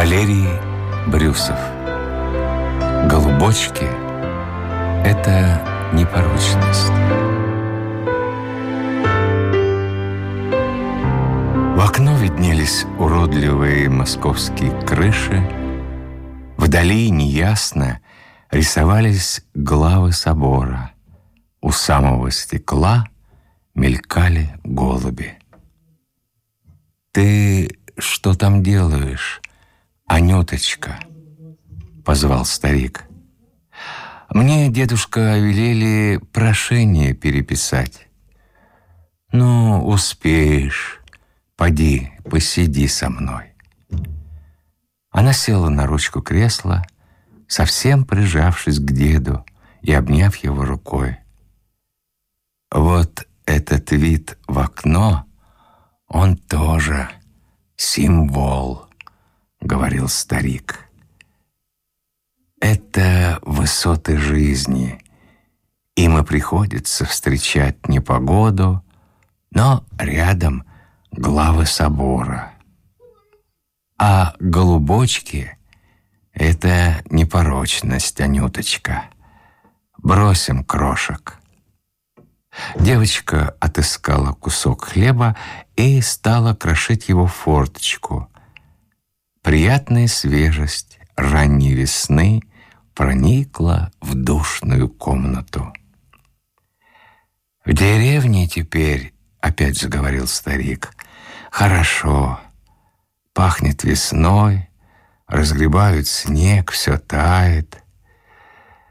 Валерий Брюсов Голубочки — это непорочность. В окно виднелись уродливые московские крыши. Вдали неясно рисовались главы собора. У самого стекла мелькали голуби. «Ты что там делаешь, Анюточка?» — позвал старик. «Мне, дедушка, велели прошение переписать». «Ну, успеешь. Поди, посиди со мной». Она села на ручку кресла, совсем прижавшись к деду и обняв его рукой. «Вот этот вид в окно, он тоже символ», — говорил старик. Это высоты жизни. Им и приходится встречать непогоду, но рядом главы собора. А голубочки — это непорочность, Анюточка. Бросим крошек. Девочка отыскала кусок хлеба и стала крошить его в форточку. Приятная свежесть ранней весны проникла в душную комнату. «В деревне теперь, — опять заговорил старик, — хорошо. Пахнет весной, разгребают снег, все тает.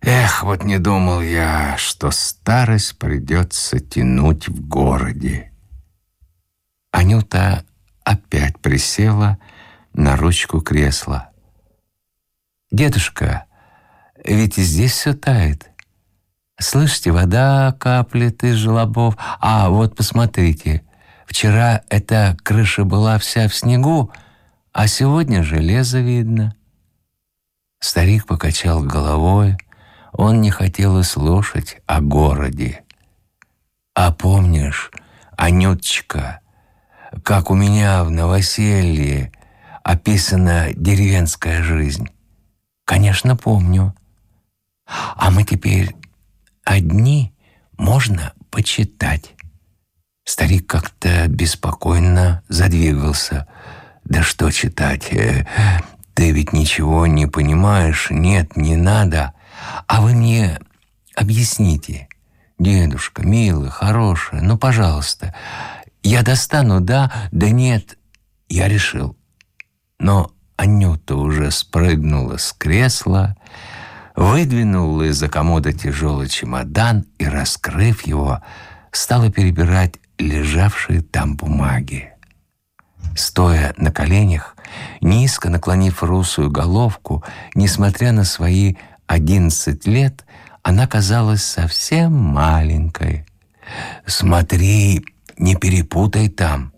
Эх, вот не думал я, что старость придется тянуть в городе. Анюта опять присела на ручку кресла. «Дедушка, ведь и здесь все тает. Слышите, вода каплет из желобов. А вот посмотрите, вчера эта крыша была вся в снегу, а сегодня железо видно». Старик покачал головой, он не хотел и слушать о городе. «А помнишь, Анюточка, как у меня в новоселье описана деревенская жизнь?» «Конечно, помню. А мы теперь одни, можно почитать». Старик как-то беспокойно задвигался. «Да что читать? Э, ты ведь ничего не понимаешь. Нет, не надо. А вы мне объясните, дедушка, милый, хороший, ну, пожалуйста, я достану, да, да нет, я решил. Но Анюта уже спрыгнула с кресла, выдвинула из-за комода тяжелый чемодан и, раскрыв его, стала перебирать лежавшие там бумаги. Стоя на коленях, низко наклонив русую головку, несмотря на свои одиннадцать лет, она казалась совсем маленькой. «Смотри, не перепутай там».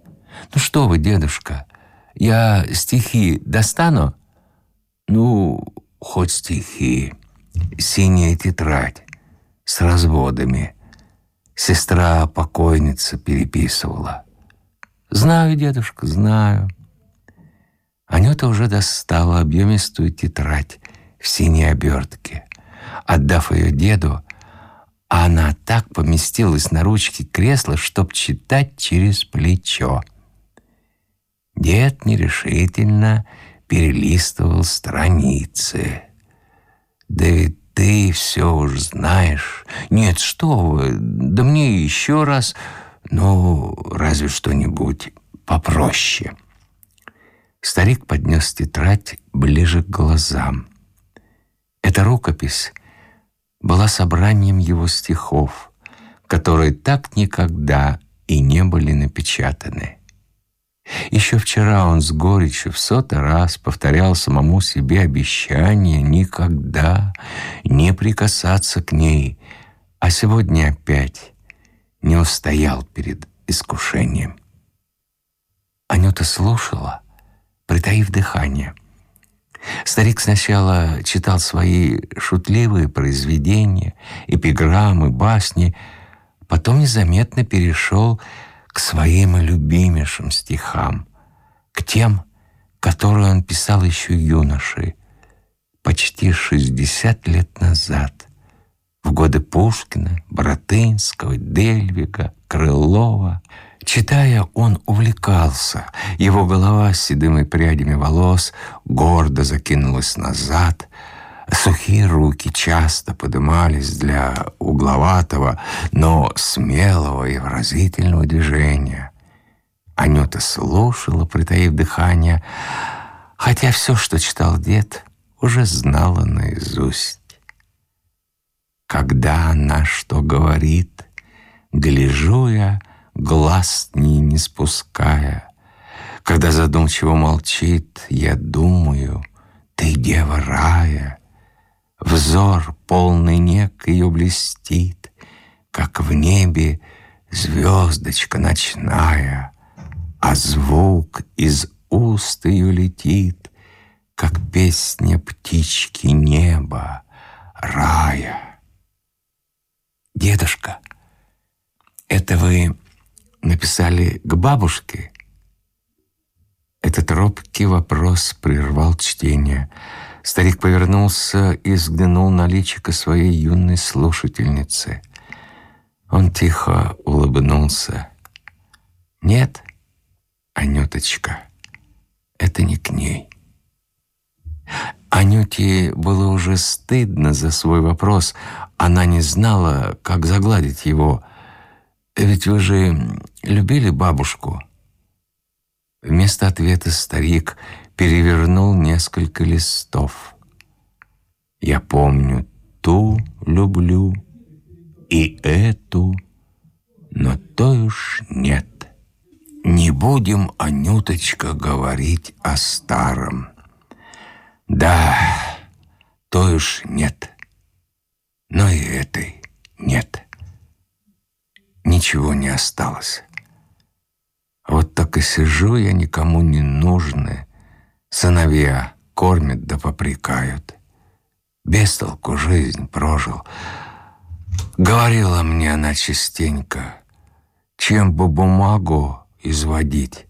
«Ну что вы, дедушка, я стихи достану?» «Ну, хоть стихи. Синяя тетрадь с разводами. Сестра покойница переписывала». «Знаю, дедушка, знаю». Анюта уже достала объемистую тетрадь в синей обертке. Отдав ее деду, она так поместилась на ручке кресла, чтоб читать через плечо. Дед нерешительно перелистывал страницы. «Да ведь ты все уж знаешь. Нет, что вы, да мне еще раз, ну, разве что-нибудь попроще». Старик поднес тетрадь ближе к глазам. Эта рукопись была собранием его стихов, которые так никогда и не были напечатаны. Еще вчера он с горечью в сотый раз повторял самому себе обещание никогда не прикасаться к ней, а сегодня опять не устоял перед искушением. Анюта слушала, притаив дыхание. Старик сначала читал свои шутливые произведения, эпиграммы, басни, потом незаметно перешел к своим любимейшим стихам, к тем, которую он писал еще юношей, почти 60 лет назад, в годы Пушкина, Боротынского, Дельвига, Крылова. Читая, он увлекался. Его голова с седыми прядями волос гордо закинулась назад. Сухие руки часто подымались для угловатого, но смелого и выразительного движения. Анюта слушала, притаив дыхание, хотя все, что читал дед, уже знала наизусть. Когда она что говорит, гляжу я, глаз с ней не спуская. Когда задумчиво молчит, я думаю, ты дева рая. Взор полный нек ее блестит, как в небе звездочка ночная а звук из уст ее летит, как песня птички неба, рая. Дедушка, это вы написали к бабушке? Этот робкий вопрос прервал чтение. Старик повернулся и взглянул на личико своей юной слушательницы. Он тихо улыбнулся. «Нет», Анюточка, это не к ней. Анюте было уже стыдно за свой вопрос. Она не знала, как загладить его. «Ведь вы же любили бабушку?» Вместо ответа старик перевернул несколько листов. «Я помню, ту люблю и эту, но той уж нет». Не будем, Анюточка, говорить о старом. Да, то уж нет, но и этой нет. Ничего не осталось. Вот так и сижу я никому не нужный. Сыновья кормят да попрекают. Без толку жизнь прожил. Говорила мне она частенько, чем бы бумагу изводить.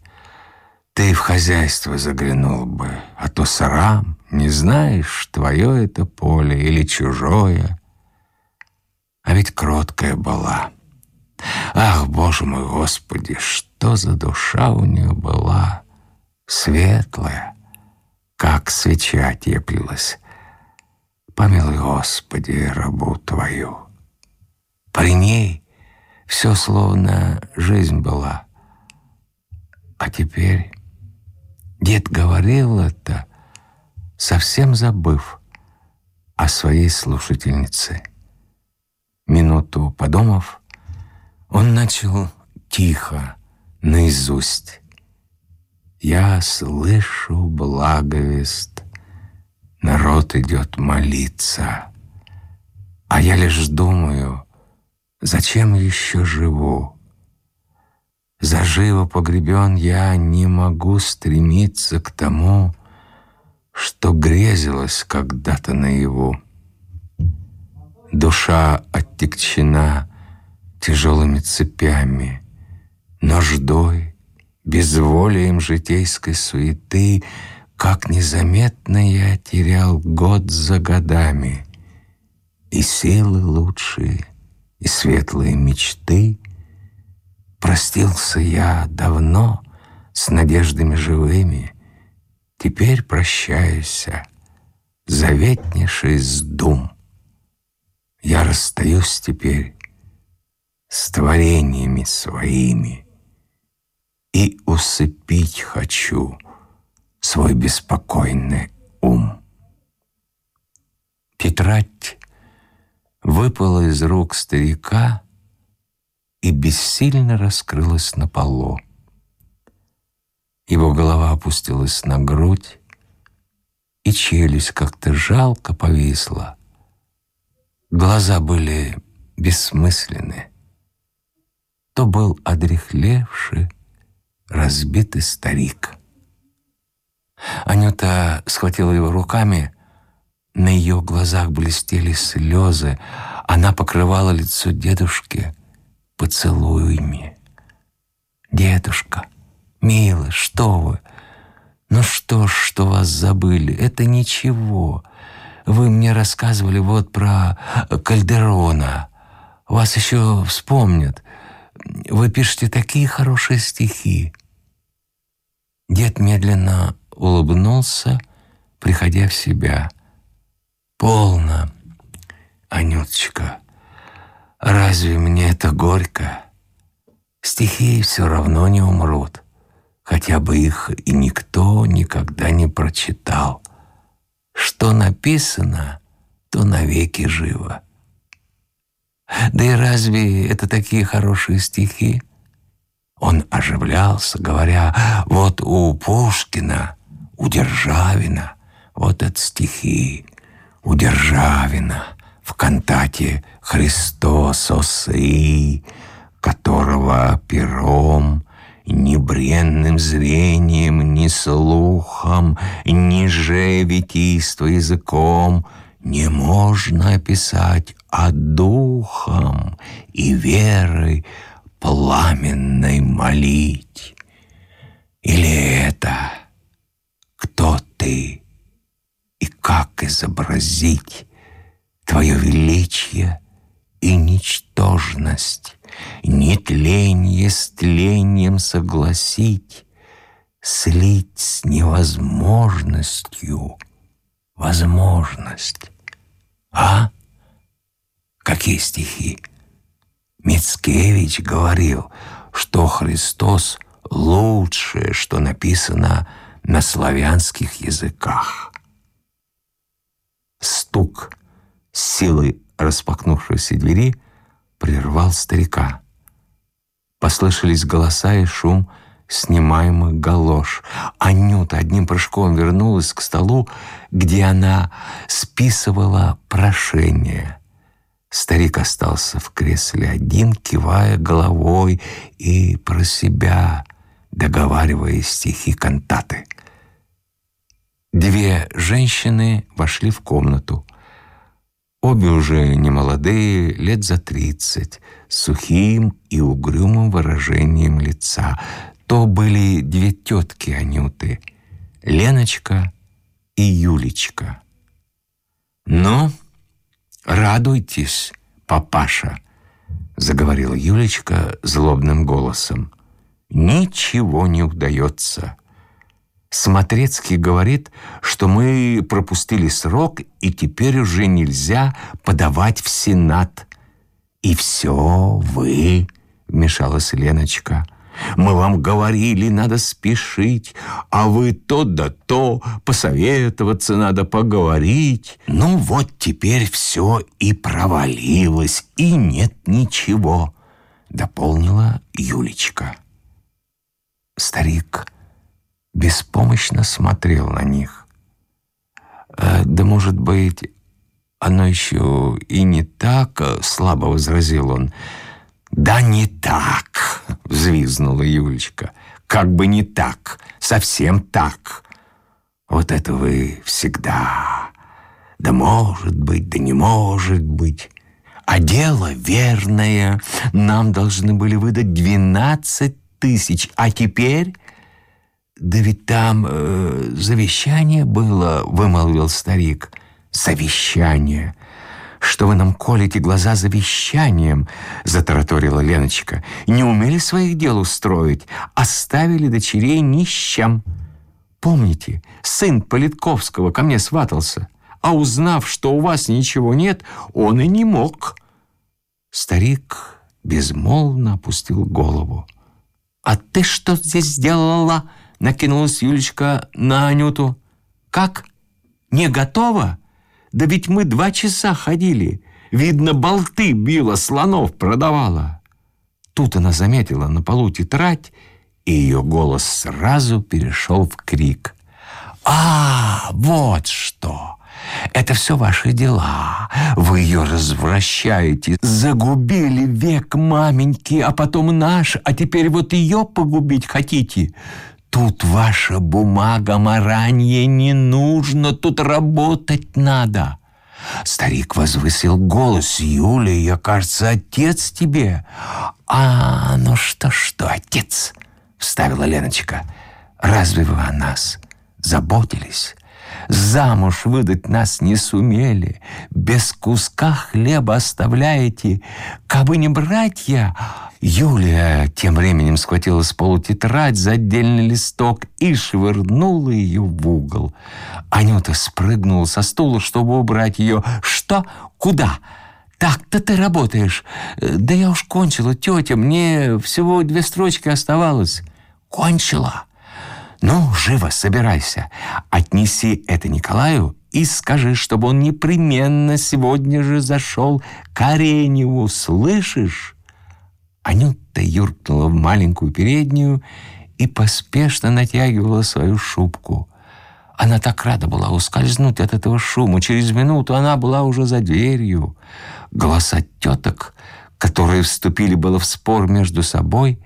Ты в хозяйство заглянул бы, а то срам, не знаешь, твое это поле или чужое. А ведь кроткая была. Ах, Боже мой, Господи, что за душа у нее была, светлая, как свеча теплилась. Помилуй, Господи, рабу Твою. При ней все словно жизнь была — а теперь дед говорил это, совсем забыв о своей слушательнице. Минуту подумав, он начал тихо, наизусть. «Я слышу благовест, народ идет молиться, а я лишь думаю, зачем еще живу?» Заживо погребен я не могу стремиться к тому, что грезилось когда-то наяву. Душа оттекчена тяжелыми цепями, Нождой, безволием житейской суеты, Как незаметно я терял год за годами, И силы лучшие, и светлые мечты — Простился я давно с надеждами живыми, Теперь прощаюсь, заветнейший с дум. Я расстаюсь теперь с творениями своими И усыпить хочу свой беспокойный ум. Тетрадь выпала из рук старика, и бессильно раскрылась на полу. Его голова опустилась на грудь, и челюсть как-то жалко повисла. Глаза были бессмысленны. То был одрехлевший, разбитый старик. Анюта схватила его руками, на ее глазах блестели слезы, она покрывала лицо дедушки — поцелуями. «Дедушка, милый, что вы? Ну что ж, что вас забыли, это ничего. Вы мне рассказывали вот про Кальдерона. Вас еще вспомнят. Вы пишете такие хорошие стихи. Дед медленно улыбнулся, приходя в себя. «Полно, Анюточка, разве мне это горько? Стихи все равно не умрут, хотя бы их и никто никогда не прочитал. Что написано, то навеки живо. Да и разве это такие хорошие стихи?» Он оживлялся, говоря, вот у Пушкина, у Державина, вот это стихи, у Державина в кантате «Христос осы», которого пером, ни бренным зрением, ни слухом, ни же витийство языком не можно описать, а духом и верой пламенной молить? Или это кто ты и как изобразить твое величие и ничтожность, нетление с тлением согласить, слить с невозможностью возможность. А? Какие стихи? Мицкевич говорил, что Христос — лучшее, что написано на славянских языках. Стук силой распахнувшейся двери прервал старика. Послышались голоса и шум снимаемых галош. Анюта одним прыжком вернулась к столу, где она списывала прошение — Старик остался в кресле один, кивая головой и про себя, договаривая стихи кантаты. Две женщины вошли в комнату. Обе уже немолодые, лет за тридцать, с сухим и угрюмым выражением лица. То были две тетки Анюты — Леночка и Юлечка. «Ну, «Радуйтесь, папаша», — заговорила Юлечка злобным голосом. «Ничего не удается. Смотрецкий говорит, что мы пропустили срок, и теперь уже нельзя подавать в Сенат. И все вы, — вмешалась Леночка, — мы вам говорили, надо спешить, а вы то да то, посоветоваться надо, поговорить. Ну вот теперь все и провалилось, и нет ничего, дополнила Юлечка. Старик беспомощно смотрел на них. «Э, «Да, может быть, оно еще и не так», — слабо возразил он, — «Да не так!» — взвизгнула Юлечка. «Как бы не так, совсем так. Вот это вы всегда. Да может быть, да не может быть. А дело верное. Нам должны были выдать двенадцать тысяч, а теперь...» «Да ведь там э, завещание было», — вымолвил старик. «Завещание что вы нам колите глаза завещанием», — затараторила Леночка. «Не умели своих дел устроить, оставили дочерей нищам. Помните, сын Политковского ко мне сватался, а узнав, что у вас ничего нет, он и не мог». Старик безмолвно опустил голову. «А ты что здесь сделала?» — накинулась Юлечка на Анюту. «Как? Не готова?» Да ведь мы два часа ходили. Видно, болты била, слонов продавала. Тут она заметила на полу тетрадь, и ее голос сразу перешел в крик. «А, вот что! Это все ваши дела. Вы ее развращаете. Загубили век маменьки, а потом наш, а теперь вот ее погубить хотите. Тут ваша бумага маранье не нужно, тут работать надо. Старик возвысил голос. Юля, я, кажется, отец тебе. А, ну что, что, отец? Вставила Леночка. Разве вы о нас заботились. Замуж выдать нас не сумели, без куска хлеба оставляете. Кабы не братья, Юлия тем временем схватила с полу тетрадь за отдельный листок и швырнула ее в угол. Анюта спрыгнула со стула, чтобы убрать ее. «Что? Куда?» «Так-то ты работаешь. Да я уж кончила, тетя, мне всего две строчки оставалось». «Кончила?» «Ну, живо, собирайся. Отнеси это Николаю и скажи, чтобы он непременно сегодня же зашел к Ареневу, слышишь?» Анюта юркнула в маленькую переднюю и поспешно натягивала свою шубку. Она так рада была ускользнуть от этого шума. Через минуту она была уже за дверью. Голоса теток, которые вступили было в спор между собой,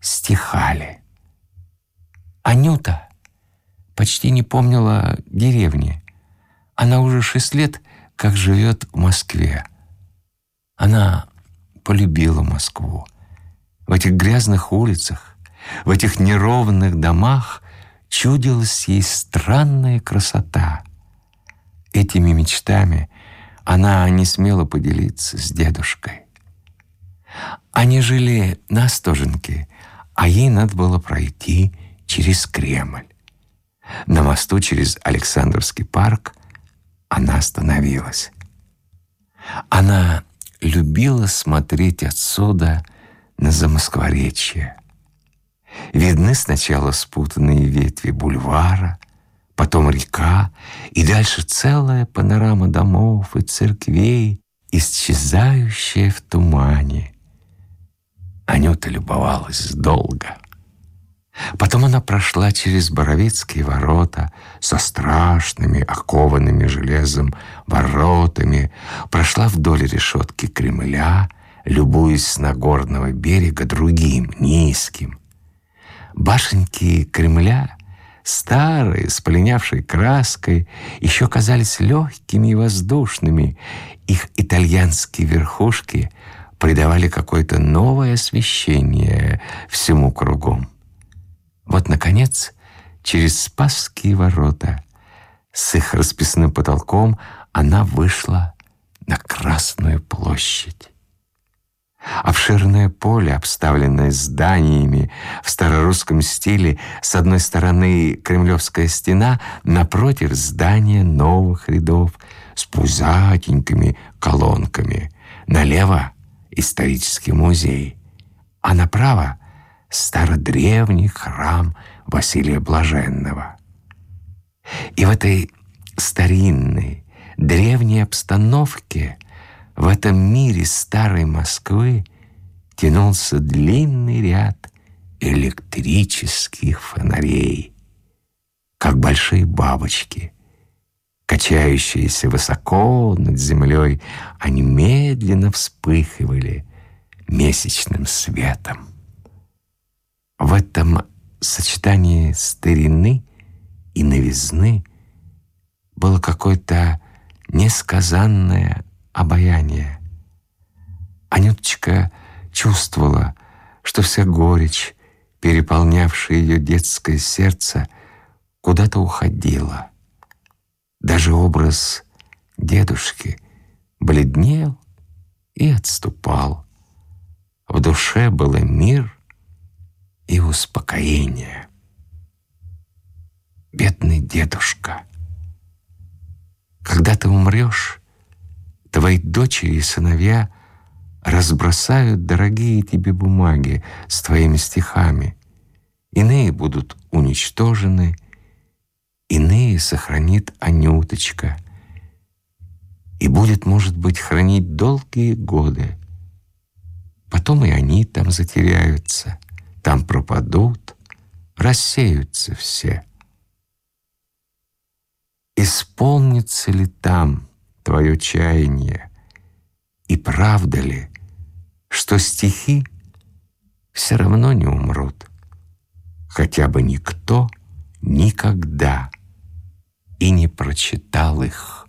стихали. Анюта почти не помнила деревни. Она уже шесть лет как живет в Москве. Она полюбила Москву. В этих грязных улицах, в этих неровных домах чудилась ей странная красота. Этими мечтами она не смела поделиться с дедушкой. Они жили на Стоженке, а ей надо было пройти через Кремль. На мосту через Александровский парк она остановилась. Она любила смотреть отсюда на Замоскворечье. Видны сначала спутанные ветви бульвара, потом река, и дальше целая панорама домов и церквей, исчезающая в тумане. Анюта любовалась долго. Потом она прошла через Боровицкие ворота со страшными, окованными железом воротами, прошла вдоль решетки Кремля, любуясь с Нагорного берега другим, низким. Башенки Кремля, старые, с полинявшей краской, еще казались легкими и воздушными. Их итальянские верхушки придавали какое-то новое освещение всему кругом. Вот, наконец, через Спасские ворота с их расписным потолком она вышла на Красную площадь. Обширное поле, обставленное зданиями в старорусском стиле, с одной стороны Кремлевская стена, напротив здания новых рядов с пузатенькими колонками. Налево — исторический музей, а направо — стародревний храм Василия Блаженного. И в этой старинной, древней обстановке — в этом мире старой Москвы тянулся длинный ряд электрических фонарей, как большие бабочки, качающиеся высоко над землей, они медленно вспыхивали месячным светом. В этом сочетании старины и новизны было какое-то несказанное обаяние. Анюточка чувствовала, что вся горечь, переполнявшая ее детское сердце, куда-то уходила. Даже образ дедушки бледнел и отступал. В душе было мир и успокоение. Бедный дедушка, когда ты умрешь, Твои дочери и сыновья разбросают дорогие тебе бумаги с твоими стихами. Иные будут уничтожены, иные сохранит Анюточка и будет, может быть, хранить долгие годы. Потом и они там затеряются, там пропадут, рассеются все. Исполнится ли там твое чаяние? И правда ли, что стихи все равно не умрут, хотя бы никто никогда и не прочитал их?